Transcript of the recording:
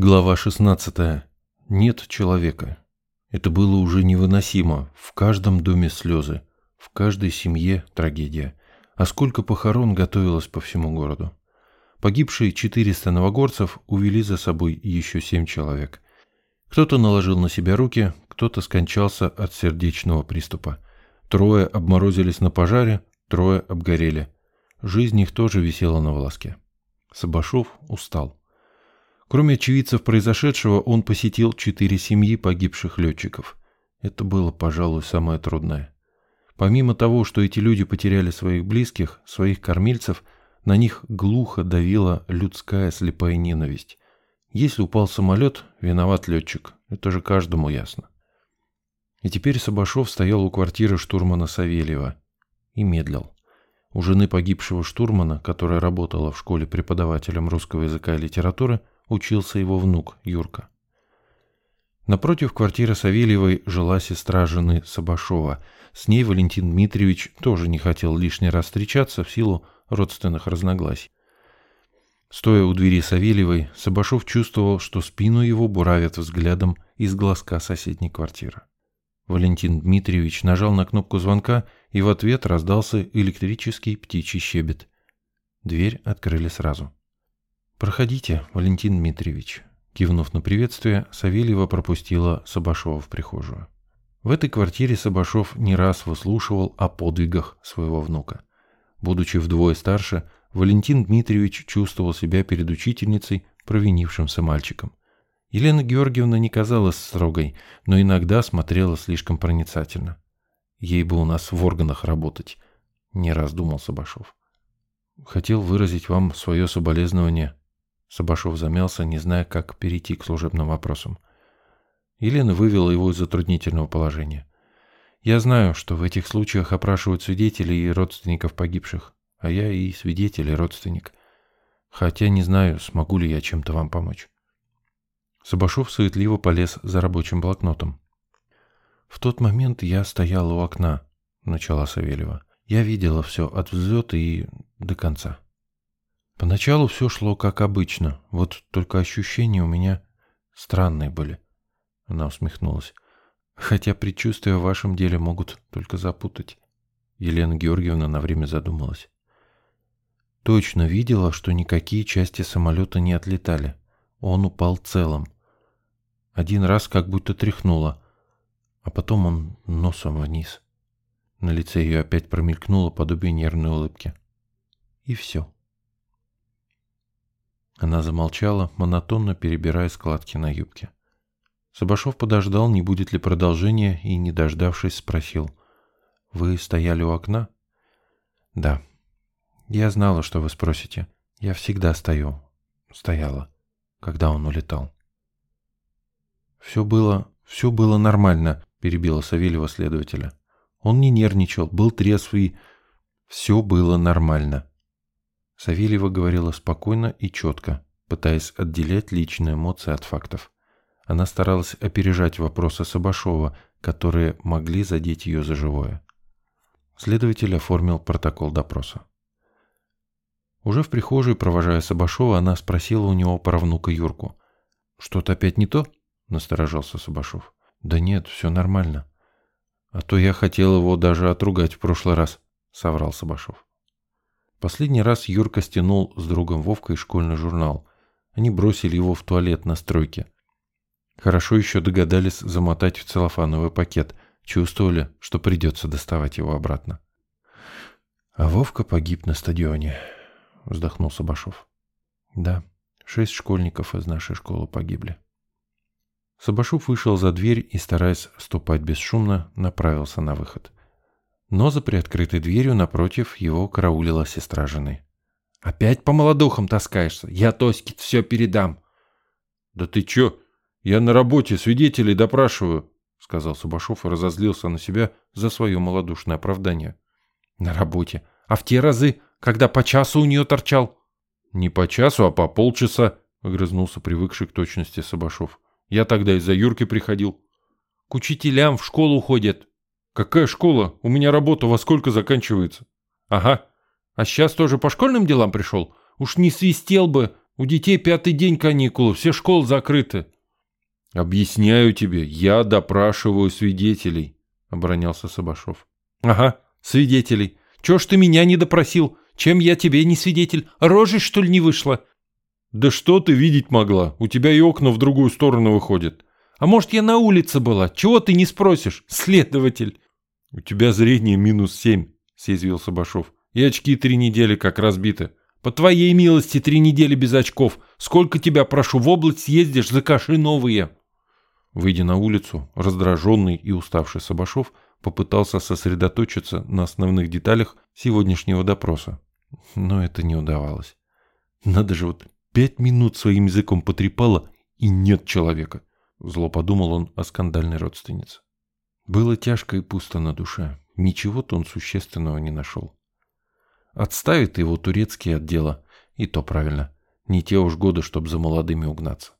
Глава 16. Нет человека. Это было уже невыносимо. В каждом доме слезы, в каждой семье трагедия. А сколько похорон готовилось по всему городу. Погибшие 400 новогорцев увели за собой еще семь человек. Кто-то наложил на себя руки, кто-то скончался от сердечного приступа. Трое обморозились на пожаре, трое обгорели. Жизнь их тоже висела на волоске. Сабашов устал. Кроме очевидцев произошедшего, он посетил четыре семьи погибших летчиков. Это было, пожалуй, самое трудное. Помимо того, что эти люди потеряли своих близких, своих кормильцев, на них глухо давила людская слепая ненависть. Если упал самолет, виноват летчик. Это же каждому ясно. И теперь Сабашов стоял у квартиры штурмана Савельева и медлил. У жены погибшего штурмана, которая работала в школе преподавателем русского языка и литературы, учился его внук Юрка. Напротив квартиры Савельевой жила сестра жены Сабашова. С ней Валентин Дмитриевич тоже не хотел лишний раз встречаться в силу родственных разногласий. Стоя у двери Савельевой, Сабашов чувствовал, что спину его буравят взглядом из глазка соседней квартиры. Валентин Дмитриевич нажал на кнопку звонка, и в ответ раздался электрический птичий щебет. Дверь открыли сразу. «Проходите, Валентин Дмитриевич». Кивнув на приветствие, Савельева пропустила Сабашова в прихожую. В этой квартире Сабашов не раз выслушивал о подвигах своего внука. Будучи вдвое старше, Валентин Дмитриевич чувствовал себя перед учительницей провинившимся мальчиком. Елена Георгиевна не казалась строгой, но иногда смотрела слишком проницательно. Ей бы у нас в органах работать, не раз думал Сабашов. Хотел выразить вам свое соболезнование Сабашов замялся, не зная, как перейти к служебным вопросам. Елена вывела его из затруднительного положения. «Я знаю, что в этих случаях опрашивают свидетелей и родственников погибших, а я и свидетель, и родственник. Хотя не знаю, смогу ли я чем-то вам помочь». Сабашов суетливо полез за рабочим блокнотом. «В тот момент я стояла у окна», — начала Савельева. «Я видела все от взлета и до конца». Поначалу все шло как обычно, вот только ощущения у меня странные были. Она усмехнулась. Хотя предчувствия в вашем деле могут только запутать. Елена Георгиевна на время задумалась. Точно видела, что никакие части самолета не отлетали. Он упал целым. Один раз как будто тряхнуло, а потом он носом вниз. На лице ее опять промелькнуло подобие нервной улыбки. И все. Она замолчала, монотонно перебирая складки на юбке. Сабашов подождал, не будет ли продолжения, и, не дождавшись, спросил. «Вы стояли у окна?» «Да». «Я знала, что вы спросите. Я всегда стою. Стояла, когда он улетал». «Все было... все было нормально», — перебила Савельева следователя. «Он не нервничал, был трезвый. Все было нормально». Савельева говорила спокойно и четко, пытаясь отделять личные эмоции от фактов. Она старалась опережать вопросы Сабашова, которые могли задеть ее за живое. Следователь оформил протокол допроса. Уже в прихожей, провожая Сабашова, она спросила у него про внука Юрку. «Что-то опять не то?» – насторожился Сабашов. «Да нет, все нормально. А то я хотел его даже отругать в прошлый раз», – соврал Сабашов. Последний раз Юрка стянул с другом Вовкой школьный журнал. Они бросили его в туалет на стройке. Хорошо еще догадались замотать в целлофановый пакет. Чувствовали, что придется доставать его обратно. А Вовка погиб на стадионе, вздохнул Сабашов. Да, шесть школьников из нашей школы погибли. Сабашов вышел за дверь и, стараясь ступать бесшумно, направился на выход. Но за приоткрытой дверью напротив его караулила сестра жены. «Опять по молодухам таскаешься? Я Тоське все передам!» «Да ты чё? Я на работе свидетелей допрашиваю!» Сказал Субашов и разозлился на себя за свое малодушное оправдание. «На работе. А в те разы, когда по часу у нее торчал?» «Не по часу, а по полчаса», — огрызнулся привыкший к точности Сабашов. «Я тогда из-за Юрки приходил». «К учителям в школу ходят. Какая школа? У меня работа во сколько заканчивается? Ага. А сейчас тоже по школьным делам пришел? Уж не свистел бы. У детей пятый день каникулы, все школы закрыты. Объясняю тебе, я допрашиваю свидетелей, оборонялся Сабашов. Ага, свидетелей. Чего ж ты меня не допросил? Чем я тебе не свидетель? Рожей, что ли, не вышла? Да что ты видеть могла? У тебя и окна в другую сторону выходят. А может, я на улице была? Чего ты не спросишь, следователь? У тебя зрение минус семь, съязвил Сабашов. И очки три недели как разбиты. По твоей милости три недели без очков. Сколько тебя, прошу, в область съездишь, закаши новые. Выйдя на улицу, раздраженный и уставший Сабашов попытался сосредоточиться на основных деталях сегодняшнего допроса. Но это не удавалось. Надо же вот пять минут своим языком потрепало, и нет человека. Зло подумал он о скандальной родственнице. Было тяжко и пусто на душе. Ничего-то он существенного не нашел. Отставит его турецкие отдела, и то правильно. Не те уж годы, чтобы за молодыми угнаться.